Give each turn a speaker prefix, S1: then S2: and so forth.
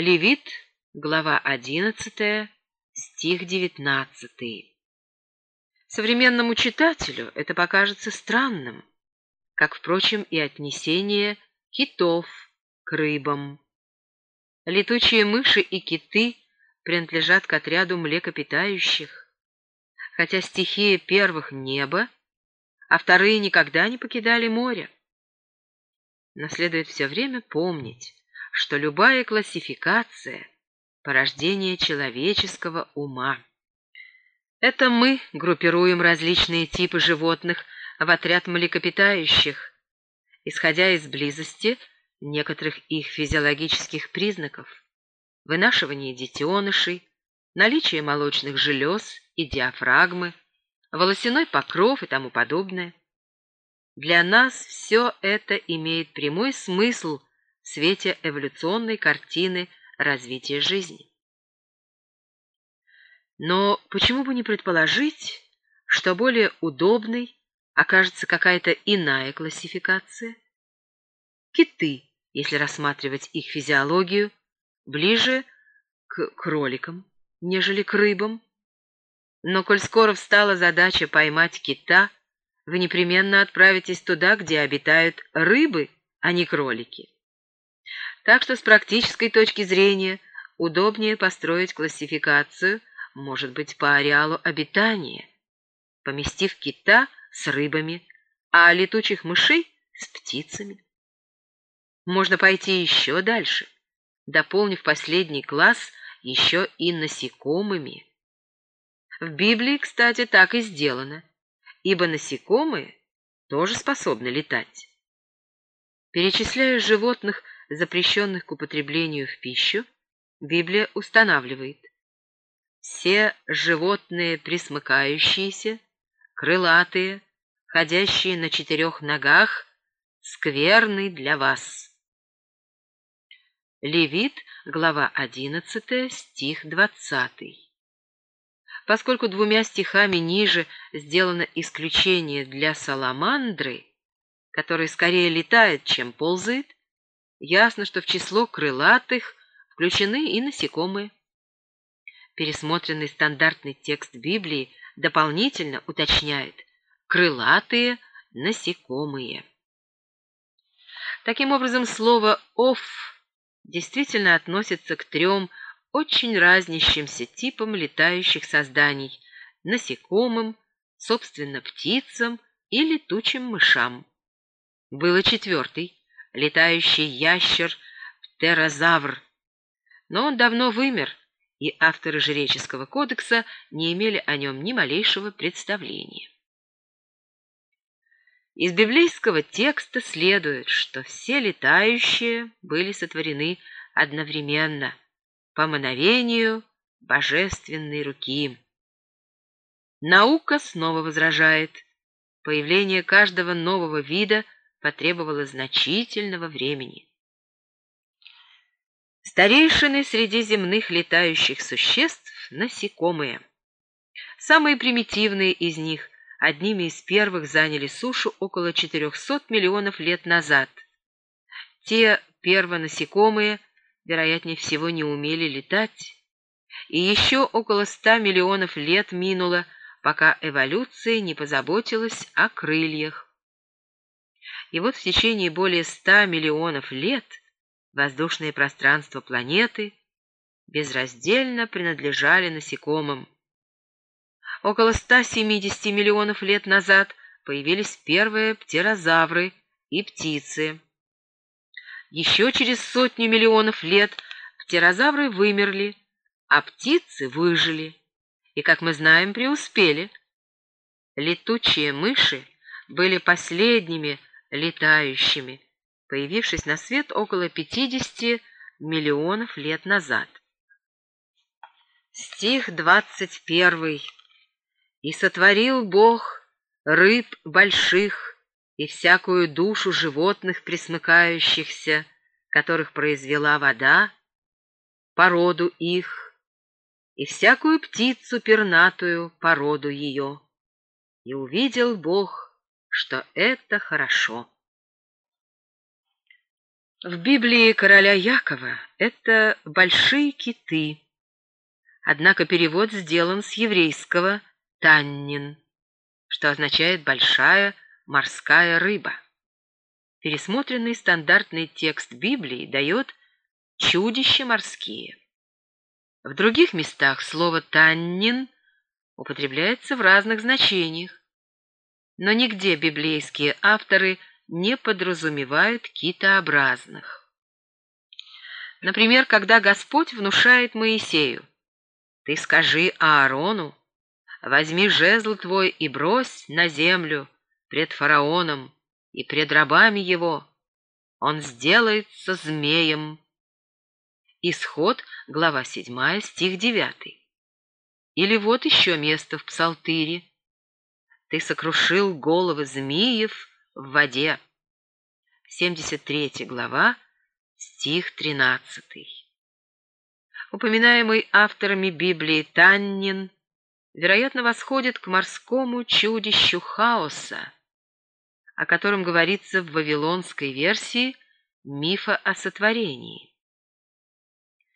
S1: Левит, глава 11, стих 19. Современному читателю это покажется странным, как, впрочем, и отнесение китов к рыбам. Летучие мыши и киты принадлежат к отряду млекопитающих, хотя стихия первых — небо, а вторые никогда не покидали море. Но следует все время помнить, что любая классификация — порождение человеческого ума. Это мы группируем различные типы животных в отряд млекопитающих, исходя из близости некоторых их физиологических признаков, вынашивание детенышей, наличие молочных желез и диафрагмы, волосяной покров и тому подобное. Для нас все это имеет прямой смысл в свете эволюционной картины развития жизни. Но почему бы не предположить, что более удобной окажется какая-то иная классификация? Киты, если рассматривать их физиологию, ближе к кроликам, нежели к рыбам. Но коль скоро встала задача поймать кита, вы непременно отправитесь туда, где обитают рыбы, а не кролики. Так что с практической точки зрения удобнее построить классификацию может быть, по ареалу обитания, поместив кита с рыбами, а летучих мышей с птицами. Можно пойти еще дальше, дополнив последний класс еще и насекомыми. В Библии, кстати, так и сделано, ибо насекомые тоже способны летать. Перечисляя животных, запрещенных к употреблению в пищу, Библия устанавливает, все животные присмыкающиеся, крылатые, ходящие на четырех ногах, скверны для вас. Левит, глава 11, стих 20. Поскольку двумя стихами ниже сделано исключение для саламандры, который скорее летает, чем ползает, ясно, что в число крылатых включены и насекомые. Пересмотренный стандартный текст Библии дополнительно уточняет «крылатые насекомые». Таким образом, слово «оф» действительно относится к трем очень разнящимся типам летающих созданий – насекомым, собственно, птицам и летучим мышам. Был и четвертый – летающий ящер птерозавр, но он давно вымер – и авторы жреческого кодекса не имели о нем ни малейшего представления. Из библейского текста следует, что все летающие были сотворены одновременно, по мановению божественной руки. Наука снова возражает. Появление каждого нового вида потребовало значительного времени. Старейшины среди земных летающих существ — насекомые. Самые примитивные из них одними из первых заняли сушу около 400 миллионов лет назад. Те первонасекомые, вероятнее всего, не умели летать. И еще около 100 миллионов лет минуло, пока эволюция не позаботилась о крыльях. И вот в течение более 100 миллионов лет – воздушное пространство планеты безраздельно принадлежали насекомым. Около 170 миллионов лет назад появились первые птерозавры и птицы. Еще через сотню миллионов лет птерозавры вымерли, а птицы выжили и, как мы знаем, преуспели. Летучие мыши были последними летающими, появившись на свет около 50 миллионов лет назад. Стих 21. «И сотворил Бог рыб больших и всякую душу животных присмыкающихся, которых произвела вода, породу их, и всякую птицу пернатую, породу ее. И увидел Бог, что это хорошо. В Библии короля Якова это большие киты, однако перевод сделан с еврейского «таннин», что означает «большая морская рыба». Пересмотренный стандартный текст Библии дает «чудища морские». В других местах слово «таннин» употребляется в разных значениях, но нигде библейские авторы не подразумевают китообразных. Например, когда Господь внушает Моисею, «Ты скажи Аарону, возьми жезл твой и брось на землю пред фараоном и пред рабами его, он сделается змеем». Исход, глава 7, стих 9. Или вот еще место в Псалтыре. «Ты сокрушил головы змеев в воде». 73 глава, стих 13. Упоминаемый авторами Библии Таннин, вероятно, восходит к морскому чудищу хаоса, о котором говорится в вавилонской версии мифа о сотворении.